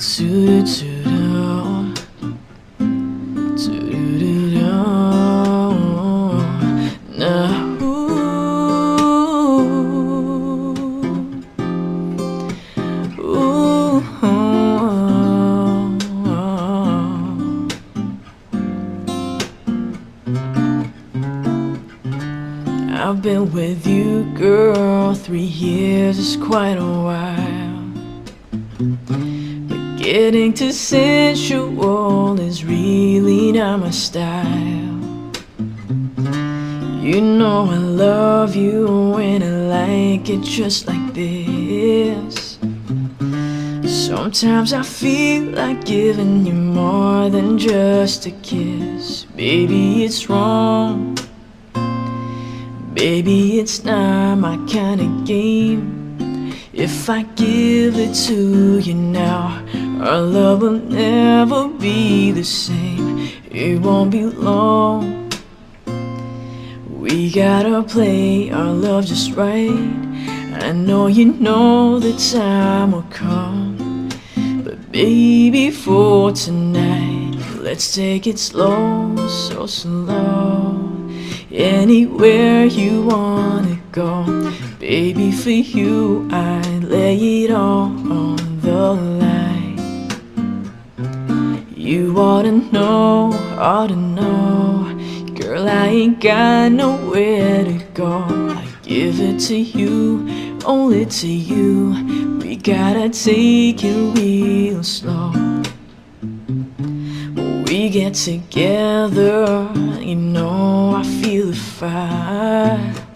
Do-do-do-do. Do-do-do-do. Now, ooh, ooh, I've been with you, girl, three years is quite a while. Getting too sensual is really not my style. You know I love you when I like it just like this. Sometimes I feel like giving you more than just a kiss. Baby, it's wrong. Baby, it's not my kind of game. If I give it to you now, our love will never be the same. It won't be long. We gotta play our love just right. I know you know the time will come. But baby, for tonight, let's take it slow, so slow. Anywhere you wanna go, baby, for you I'd lay it all on the line. You ought to know, ought to know, girl, I ain't got nowhere to go. I give it to you, only to you. We gotta take it real slow. When we get together, you know I feel the fire.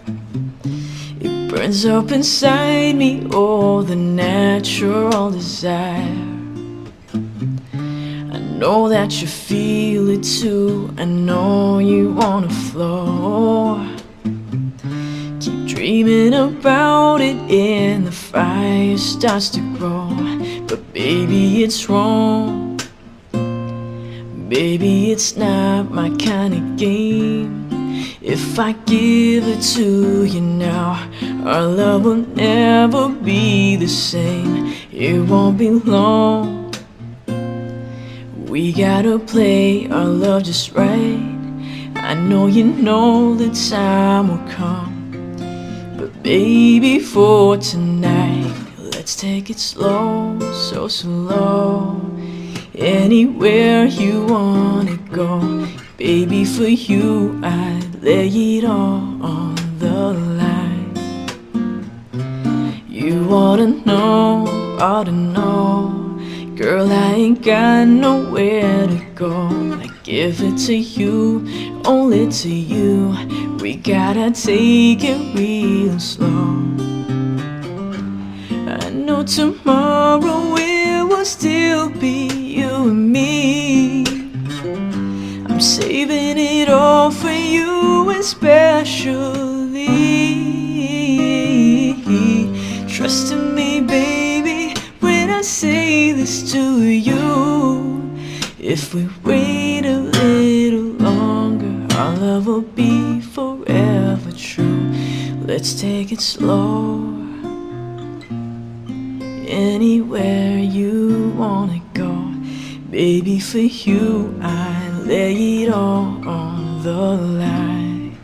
Burns up inside me, all the natural desire. I know that you feel it too. I know you wanna flow. Keep dreaming about it, and the fire starts to grow. But baby, it's wrong. Baby, it's not my kind of game. If I give it to you now, our love will never be the same. It won't be long. We gotta play our love just right. I know you know the time will come. But baby, for tonight, let's take it slow, so slow. Anywhere you wanna go, baby, for you I'd lay it all on the line. You ought to know, ought to know, girl, I ain't got nowhere to go. I give it to you, only to you. We gotta take it real slow. I know tomorrow it will still be Trust in me, baby, when I say this to you. If we wait a little longer, our love will be forever true. Let's take it slow anywhere you wanna go. Baby, for you, I lay it all on the line.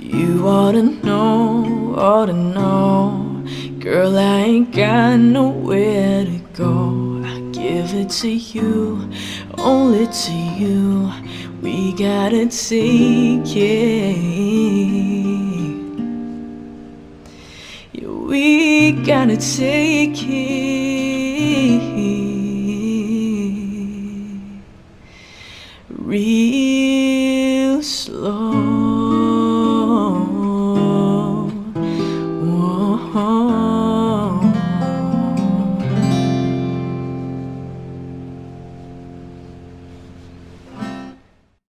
You ought to know, ought to know, girl, I ain't got nowhere to go. I give it to you, only to you. We gotta take it. Yeah, we gotta take it real